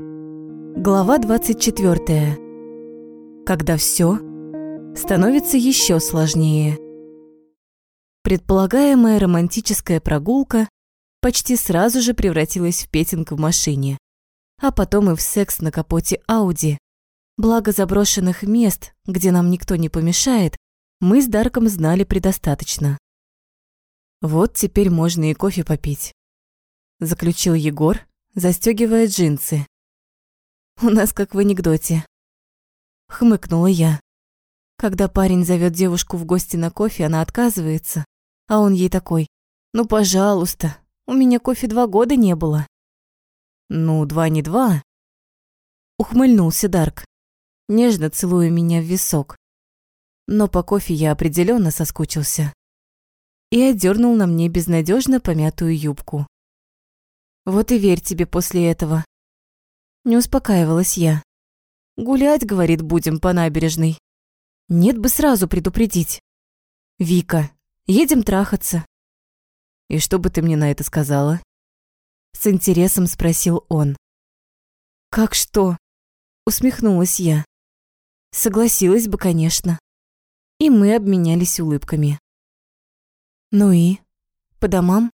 Глава 24. Когда все становится еще сложнее. Предполагаемая романтическая прогулка почти сразу же превратилась в петинг в машине, а потом и в секс на капоте Ауди. Благо заброшенных мест, где нам никто не помешает, мы с Дарком знали предостаточно. Вот теперь можно и кофе попить, заключил Егор, застегивая джинсы. У нас как в анекдоте. Хмыкнула я. Когда парень зовет девушку в гости на кофе, она отказывается, а он ей такой, ну, пожалуйста, у меня кофе два года не было. Ну, два не два. Ухмыльнулся Дарк, нежно целуя меня в висок. Но по кофе я определенно соскучился. И одернул на мне безнадежно помятую юбку. Вот и верь тебе после этого. Не успокаивалась я. Гулять, говорит, будем по набережной. Нет бы сразу предупредить. Вика, едем трахаться. И что бы ты мне на это сказала? С интересом спросил он. Как что? Усмехнулась я. Согласилась бы, конечно. И мы обменялись улыбками. Ну и? По домам?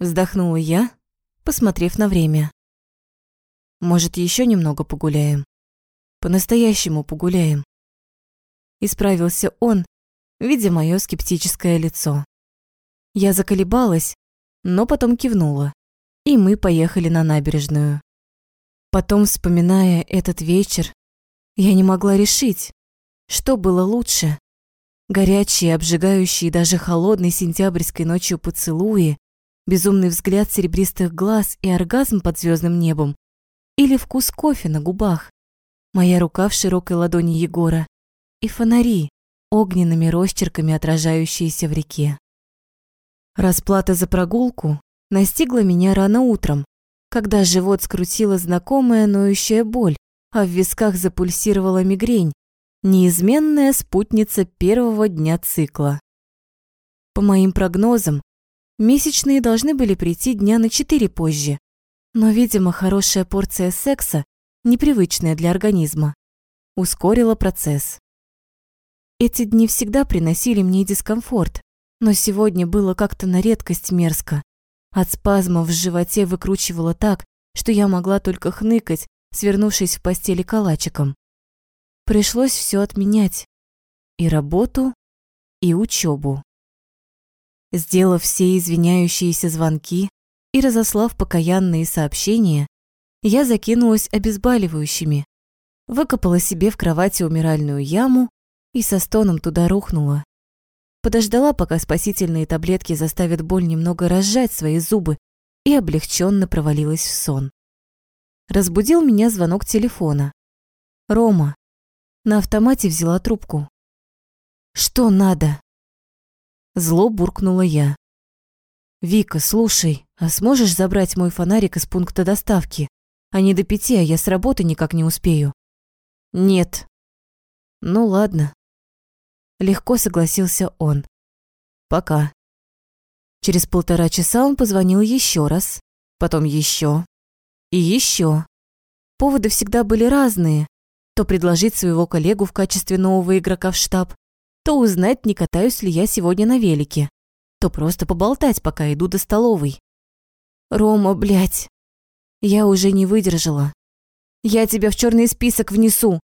Вздохнула я, посмотрев на время. Может, еще немного погуляем? По-настоящему погуляем. Исправился он, видя мое скептическое лицо. Я заколебалась, но потом кивнула, и мы поехали на набережную. Потом, вспоминая этот вечер, я не могла решить, что было лучше. Горячие, обжигающие даже холодной сентябрьской ночью поцелуи, безумный взгляд серебристых глаз и оргазм под звездным небом, или вкус кофе на губах, моя рука в широкой ладони Егора и фонари, огненными росчерками отражающиеся в реке. Расплата за прогулку настигла меня рано утром, когда живот скрутила знакомая ноющая боль, а в висках запульсировала мигрень, неизменная спутница первого дня цикла. По моим прогнозам, месячные должны были прийти дня на четыре позже, но, видимо, хорошая порция секса, непривычная для организма, ускорила процесс. Эти дни всегда приносили мне дискомфорт, но сегодня было как-то на редкость мерзко. От спазмов в животе выкручивало так, что я могла только хныкать, свернувшись в постели калачиком. Пришлось все отменять. И работу, и учебу. Сделав все извиняющиеся звонки, и разослав покаянные сообщения, я закинулась обезболивающими, выкопала себе в кровати умиральную яму и со стоном туда рухнула. Подождала, пока спасительные таблетки заставят боль немного разжать свои зубы, и облегченно провалилась в сон. Разбудил меня звонок телефона. Рома. На автомате взяла трубку. «Что надо?» Зло буркнула я. «Вика, слушай, а сможешь забрать мой фонарик из пункта доставки? Они до пяти, а я с работы никак не успею». «Нет». «Ну ладно». Легко согласился он. «Пока». Через полтора часа он позвонил еще раз, потом еще и еще. Поводы всегда были разные. То предложить своего коллегу в качестве нового игрока в штаб, то узнать, не катаюсь ли я сегодня на велике то просто поболтать, пока иду до столовой. Рома, блядь, я уже не выдержала. Я тебя в черный список внесу.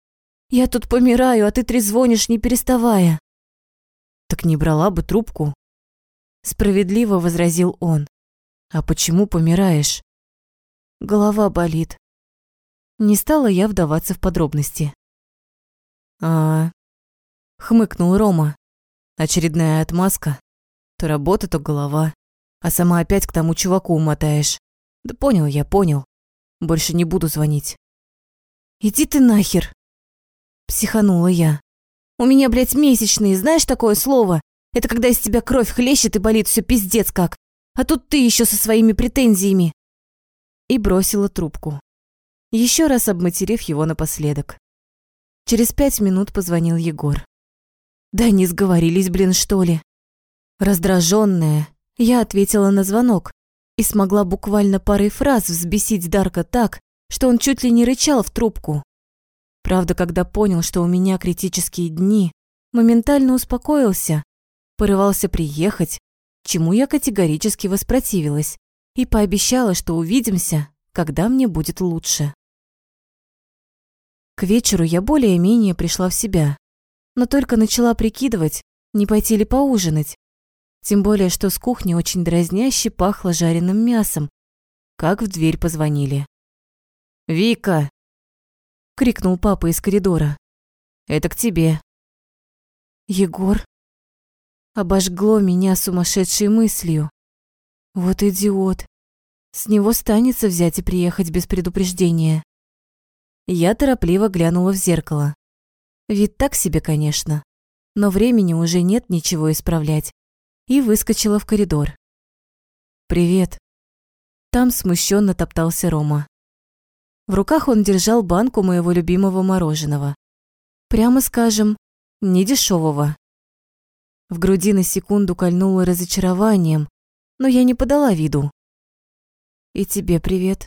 Я тут помираю, а ты трезвонишь, не переставая. Так не брала бы трубку. Справедливо возразил он. А почему помираешь? Голова болит. Не стала я вдаваться в подробности. А, хмыкнул Рома. Очередная отмазка. То работа, то голова. А сама опять к тому чуваку умотаешь. Да понял я, понял. Больше не буду звонить. Иди ты нахер. Психанула я. У меня, блядь, месячные, знаешь такое слово? Это когда из тебя кровь хлещет и болит все пиздец как. А тут ты еще со своими претензиями. И бросила трубку. Еще раз обматерив его напоследок. Через пять минут позвонил Егор. Да не сговорились, блин, что ли? Раздраженная, я ответила на звонок и смогла буквально парой фраз взбесить Дарка так, что он чуть ли не рычал в трубку. Правда, когда понял, что у меня критические дни, моментально успокоился, порывался приехать, чему я категорически воспротивилась, и пообещала, что увидимся, когда мне будет лучше. К вечеру я более-менее пришла в себя, но только начала прикидывать, не пойти ли поужинать. Тем более, что с кухни очень дразняще пахло жареным мясом, как в дверь позвонили. «Вика!» — крикнул папа из коридора. «Это к тебе». «Егор?» Обожгло меня сумасшедшей мыслью. Вот идиот. С него станется взять и приехать без предупреждения. Я торопливо глянула в зеркало. Вид так себе, конечно, но времени уже нет ничего исправлять. И выскочила в коридор. «Привет». Там смущенно топтался Рома. В руках он держал банку моего любимого мороженого. Прямо скажем, не дешевого. В груди на секунду кольнуло разочарованием, но я не подала виду. «И тебе привет».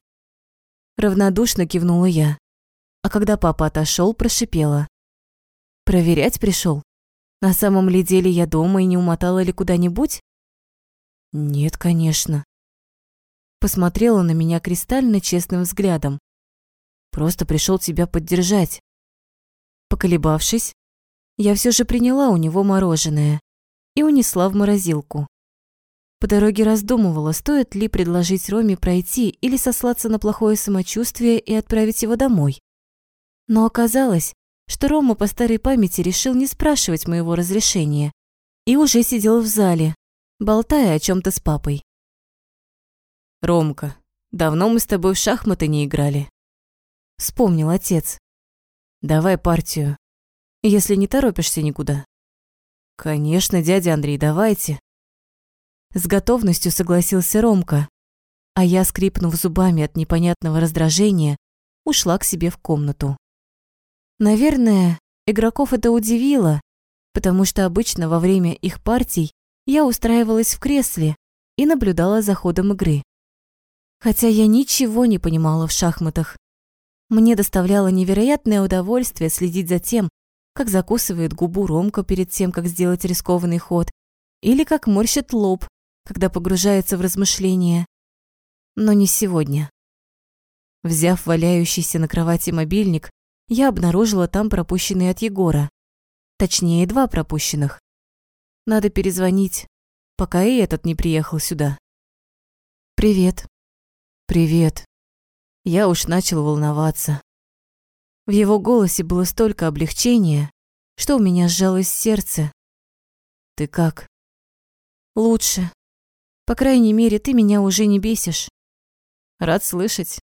Равнодушно кивнула я. А когда папа отошел, прошипела. «Проверять пришел? На самом ли деле я дома и не умотала ли куда-нибудь?» «Нет, конечно». Посмотрела на меня кристально честным взглядом. Просто пришел тебя поддержать. Поколебавшись, я все же приняла у него мороженое и унесла в морозилку. По дороге раздумывала, стоит ли предложить Роме пройти или сослаться на плохое самочувствие и отправить его домой. Но оказалось, что Рома по старой памяти решил не спрашивать моего разрешения и уже сидел в зале, болтая о чем то с папой. «Ромка, давно мы с тобой в шахматы не играли», Вспомнил отец. Давай партию, если не торопишься никуда. Конечно, дядя Андрей, давайте. С готовностью согласился Ромка, а я, скрипнув зубами от непонятного раздражения, ушла к себе в комнату. Наверное, игроков это удивило, потому что обычно во время их партий я устраивалась в кресле и наблюдала за ходом игры. Хотя я ничего не понимала в шахматах. Мне доставляло невероятное удовольствие следить за тем, как закусывает губу Ромка перед тем, как сделать рискованный ход, или как морщит лоб, когда погружается в размышления. Но не сегодня. Взяв валяющийся на кровати мобильник, я обнаружила там пропущенный от Егора. Точнее, два пропущенных. Надо перезвонить, пока и этот не приехал сюда. «Привет». «Привет», я уж начал волноваться. В его голосе было столько облегчения, что у меня сжалось сердце. «Ты как?» «Лучше. По крайней мере, ты меня уже не бесишь». «Рад слышать».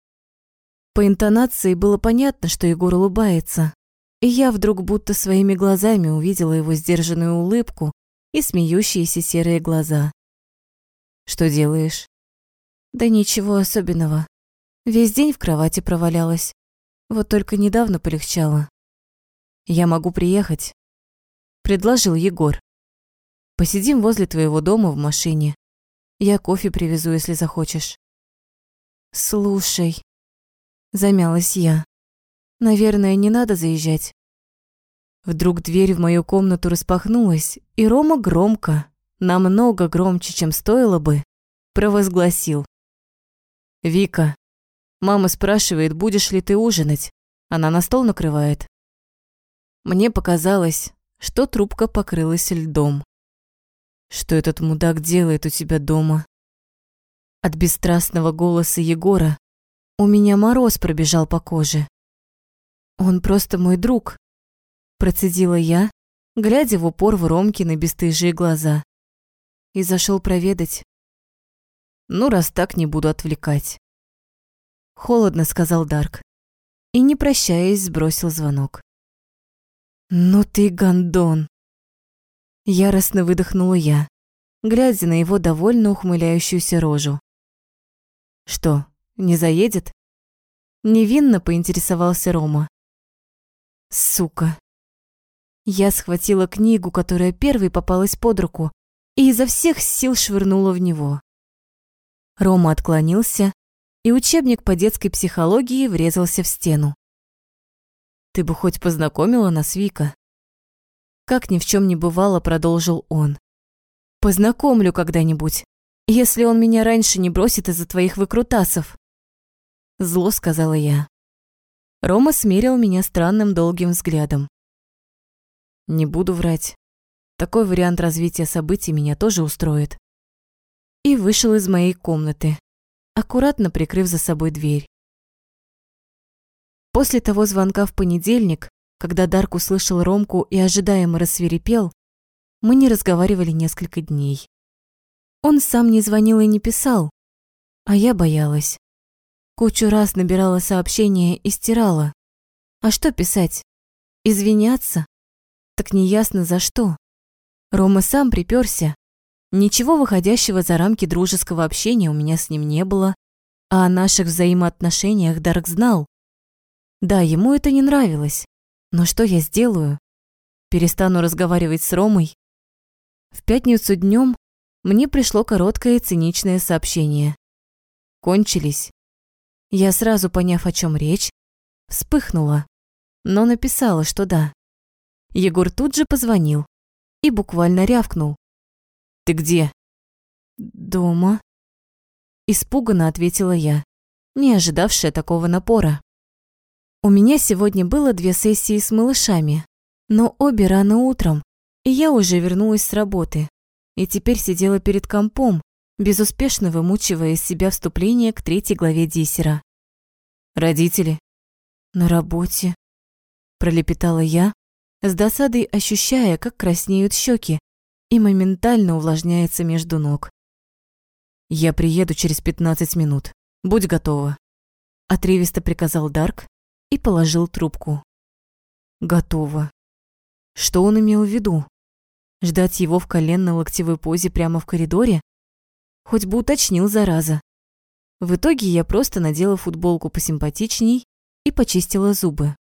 По интонации было понятно, что Егор улыбается, и я вдруг будто своими глазами увидела его сдержанную улыбку и смеющиеся серые глаза. «Что делаешь?» «Да ничего особенного. Весь день в кровати провалялась. Вот только недавно полегчало. «Я могу приехать», — предложил Егор. «Посидим возле твоего дома в машине. Я кофе привезу, если захочешь». «Слушай», — замялась я, — «наверное, не надо заезжать». Вдруг дверь в мою комнату распахнулась, и Рома громко, намного громче, чем стоило бы, провозгласил. «Вика, Мама спрашивает, будешь ли ты ужинать. Она на стол накрывает. Мне показалось, что трубка покрылась льдом. Что этот мудак делает у тебя дома? От бесстрастного голоса Егора у меня мороз пробежал по коже. Он просто мой друг, процедила я, глядя в упор в Ромкины бесстыжие глаза. И зашел проведать. Ну, раз так, не буду отвлекать. Холодно сказал Дарк. И, не прощаясь, сбросил звонок. «Ну ты гондон!» Яростно выдохнула я, глядя на его довольно ухмыляющуюся рожу. «Что, не заедет?» Невинно поинтересовался Рома. «Сука!» Я схватила книгу, которая первой попалась под руку, и изо всех сил швырнула в него. Рома отклонился и учебник по детской психологии врезался в стену. «Ты бы хоть познакомила нас, Вика?» Как ни в чем не бывало, продолжил он. «Познакомлю когда-нибудь, если он меня раньше не бросит из-за твоих выкрутасов». Зло сказала я. Рома смерил меня странным долгим взглядом. Не буду врать. Такой вариант развития событий меня тоже устроит. И вышел из моей комнаты, аккуратно прикрыв за собой дверь. После того звонка в понедельник, когда Дарк услышал Ромку и ожидаемо рассверепел, мы не разговаривали несколько дней. Он сам не звонил и не писал, а я боялась. Кучу раз набирала сообщения и стирала. А что писать? Извиняться? Так неясно за что. Рома сам приперся. Ничего выходящего за рамки дружеского общения у меня с ним не было, а о наших взаимоотношениях Дарк знал. Да, ему это не нравилось. Но что я сделаю? Перестану разговаривать с Ромой? В пятницу днем мне пришло короткое циничное сообщение. Кончились. Я сразу, поняв, о чем речь, вспыхнула, но написала, что да. Егор тут же позвонил и буквально рявкнул. «Ты где?» «Дома», – испуганно ответила я, не ожидавшая такого напора. У меня сегодня было две сессии с малышами, но обе рано утром, и я уже вернулась с работы. И теперь сидела перед компом, безуспешно вымучивая из себя вступление к третьей главе диссера. «Родители?» «На работе», – пролепетала я, с досадой ощущая, как краснеют щеки и моментально увлажняется между ног. «Я приеду через пятнадцать минут. Будь готова», – отрывисто приказал Дарк, и положил трубку. Готово. Что он имел в виду? Ждать его в коленно-локтевой позе прямо в коридоре? Хоть бы уточнил, зараза. В итоге я просто надела футболку посимпатичней и почистила зубы.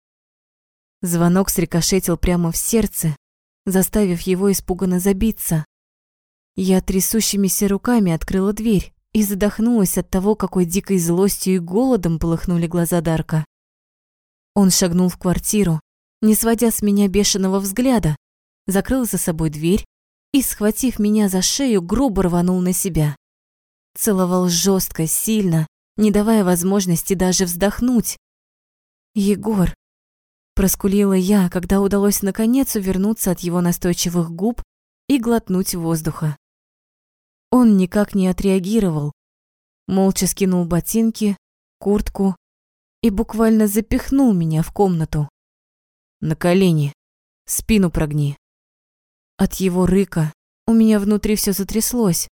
Звонок срикошетил прямо в сердце, заставив его испуганно забиться. Я трясущимися руками открыла дверь и задохнулась от того, какой дикой злостью и голодом полыхнули глаза Дарка. Он шагнул в квартиру, не сводя с меня бешеного взгляда, закрыл за собой дверь и, схватив меня за шею, грубо рванул на себя. Целовал жестко, сильно, не давая возможности даже вздохнуть. «Егор!» – проскулила я, когда удалось наконец увернуться от его настойчивых губ и глотнуть воздуха. Он никак не отреагировал, молча скинул ботинки, куртку и буквально запихнул меня в комнату. На колени, спину прогни. От его рыка у меня внутри все затряслось,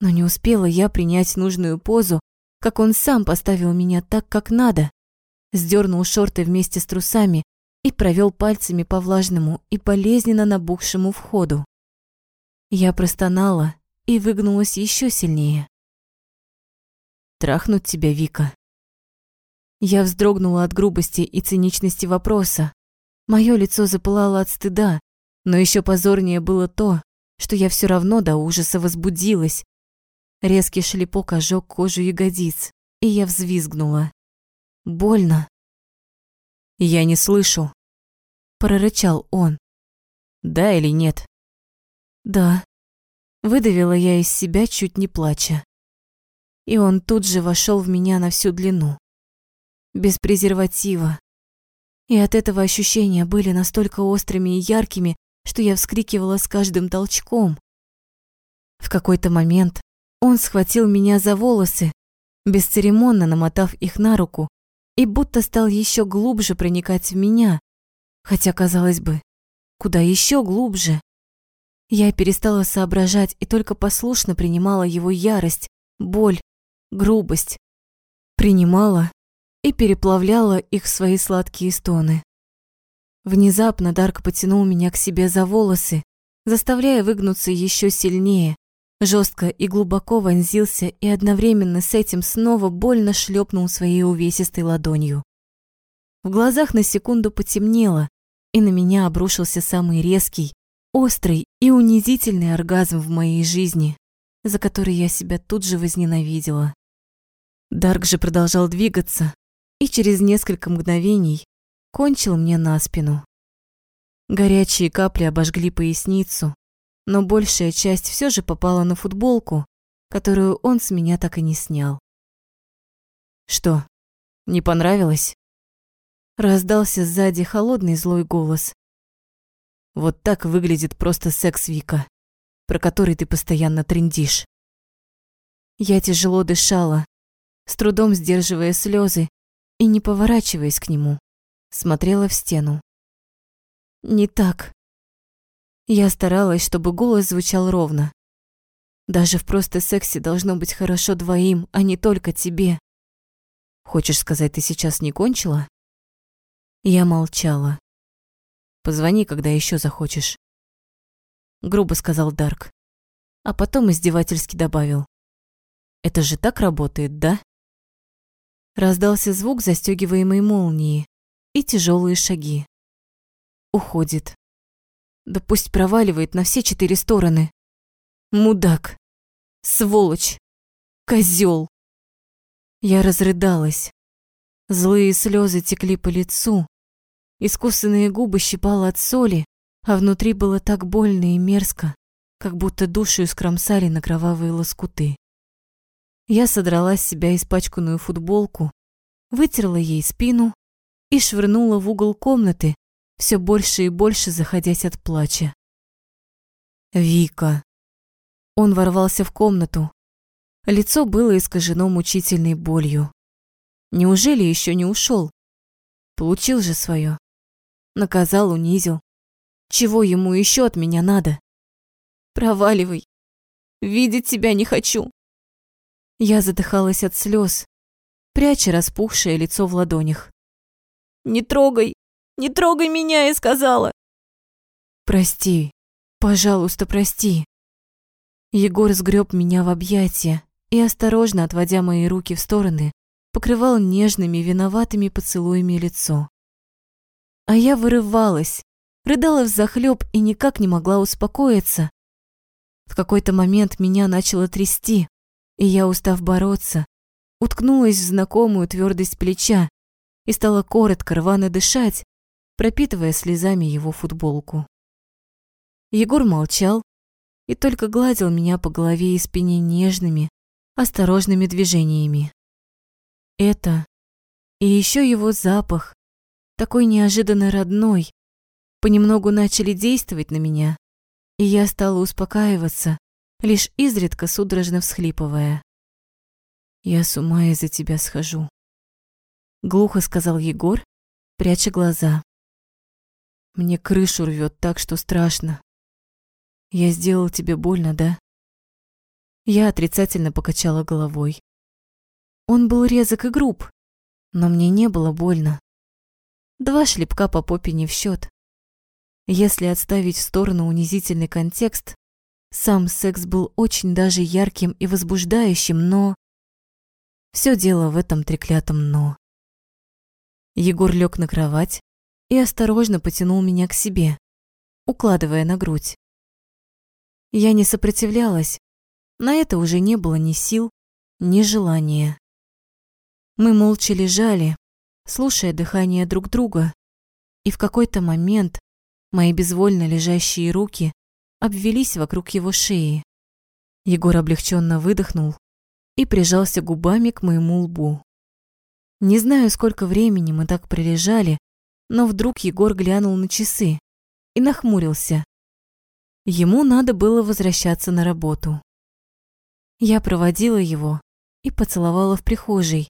но не успела я принять нужную позу, как он сам поставил меня так, как надо, сдернул шорты вместе с трусами и провел пальцами по влажному и болезненно набухшему входу. Я простонала и выгнулась еще сильнее. «Трахнуть тебя, Вика?» Я вздрогнула от грубости и циничности вопроса. Моё лицо запылало от стыда, но ещё позорнее было то, что я всё равно до ужаса возбудилась. Резкий шлепок ожёг кожу ягодиц, и я взвизгнула. Больно. «Я не слышу», — прорычал он. «Да или нет?» «Да», — выдавила я из себя, чуть не плача. И он тут же вошёл в меня на всю длину без презерватива. И от этого ощущения были настолько острыми и яркими, что я вскрикивала с каждым толчком. В какой-то момент он схватил меня за волосы, бесцеремонно намотав их на руку, и будто стал еще глубже проникать в меня, хотя, казалось бы, куда еще глубже. Я перестала соображать и только послушно принимала его ярость, боль, грубость. Принимала и переплавляла их в свои сладкие стоны. Внезапно Дарк потянул меня к себе за волосы, заставляя выгнуться еще сильнее, жестко и глубоко вонзился и одновременно с этим снова больно шлепнул своей увесистой ладонью. В глазах на секунду потемнело, и на меня обрушился самый резкий, острый и унизительный оргазм в моей жизни, за который я себя тут же возненавидела. Дарк же продолжал двигаться и через несколько мгновений кончил мне на спину. Горячие капли обожгли поясницу, но большая часть все же попала на футболку, которую он с меня так и не снял. «Что, не понравилось?» Раздался сзади холодный злой голос. «Вот так выглядит просто секс Вика, про который ты постоянно трендишь». Я тяжело дышала, с трудом сдерживая слезы и не поворачиваясь к нему, смотрела в стену. Не так. Я старалась, чтобы голос звучал ровно. Даже в просто сексе должно быть хорошо двоим, а не только тебе. Хочешь сказать, ты сейчас не кончила? Я молчала. Позвони, когда еще захочешь. Грубо сказал Дарк. А потом издевательски добавил. Это же так работает, да? Раздался звук застегиваемой молнии и тяжелые шаги. Уходит. Да пусть проваливает на все четыре стороны. Мудак. Сволочь. Козёл. Я разрыдалась. Злые слезы текли по лицу. Искусанные губы щипало от соли, а внутри было так больно и мерзко, как будто душу скромсали на кровавые лоскуты. Я содрала с себя испачканную футболку, вытерла ей спину и швырнула в угол комнаты, все больше и больше заходясь от плача. «Вика!» Он ворвался в комнату. Лицо было искажено мучительной болью. Неужели еще не ушел? Получил же свое. Наказал, унизил. Чего ему еще от меня надо? Проваливай. Видеть тебя не хочу. Я задыхалась от слез, пряча распухшее лицо в ладонях. «Не трогай! Не трогай меня!» я сказала. «Прости, пожалуйста, прости». Егор сгреб меня в объятия и, осторожно отводя мои руки в стороны, покрывал нежными, виноватыми поцелуями лицо. А я вырывалась, рыдала взахлёб и никак не могла успокоиться. В какой-то момент меня начало трясти, и я, устав бороться, уткнулась в знакомую твердость плеча и стала коротко рвано дышать, пропитывая слезами его футболку. Егор молчал и только гладил меня по голове и спине нежными, осторожными движениями. Это и еще его запах, такой неожиданно родной, понемногу начали действовать на меня, и я стала успокаиваться, лишь изредка судорожно всхлипывая. «Я с ума из-за тебя схожу», — глухо сказал Егор, пряча глаза. «Мне крышу рвет так, что страшно. Я сделал тебе больно, да?» Я отрицательно покачала головой. Он был резок и груб, но мне не было больно. Два шлепка по попе не в счет. Если отставить в сторону унизительный контекст, сам секс был очень даже ярким и возбуждающим, но... Все дело в этом треклятом «но». Егор лег на кровать и осторожно потянул меня к себе, укладывая на грудь. Я не сопротивлялась, на это уже не было ни сил, ни желания. Мы молча лежали, слушая дыхание друг друга, и в какой-то момент мои безвольно лежащие руки обвелись вокруг его шеи. Егор облегченно выдохнул и прижался губами к моему лбу. Не знаю, сколько времени мы так пролежали, но вдруг Егор глянул на часы и нахмурился. Ему надо было возвращаться на работу. Я проводила его и поцеловала в прихожей.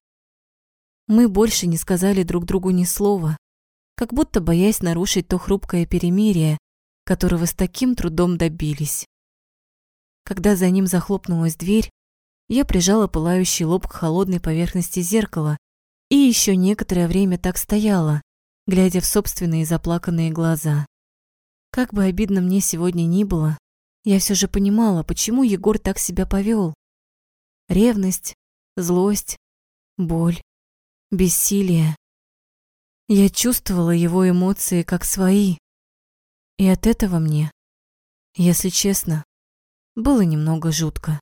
Мы больше не сказали друг другу ни слова, как будто боясь нарушить то хрупкое перемирие, которого с таким трудом добились. Когда за ним захлопнулась дверь, я прижала пылающий лоб к холодной поверхности зеркала и еще некоторое время так стояла, глядя в собственные заплаканные глаза. Как бы обидно мне сегодня ни было, я все же понимала, почему Егор так себя повел. Ревность, злость, боль, бессилие. Я чувствовала его эмоции как свои. И от этого мне, если честно, было немного жутко.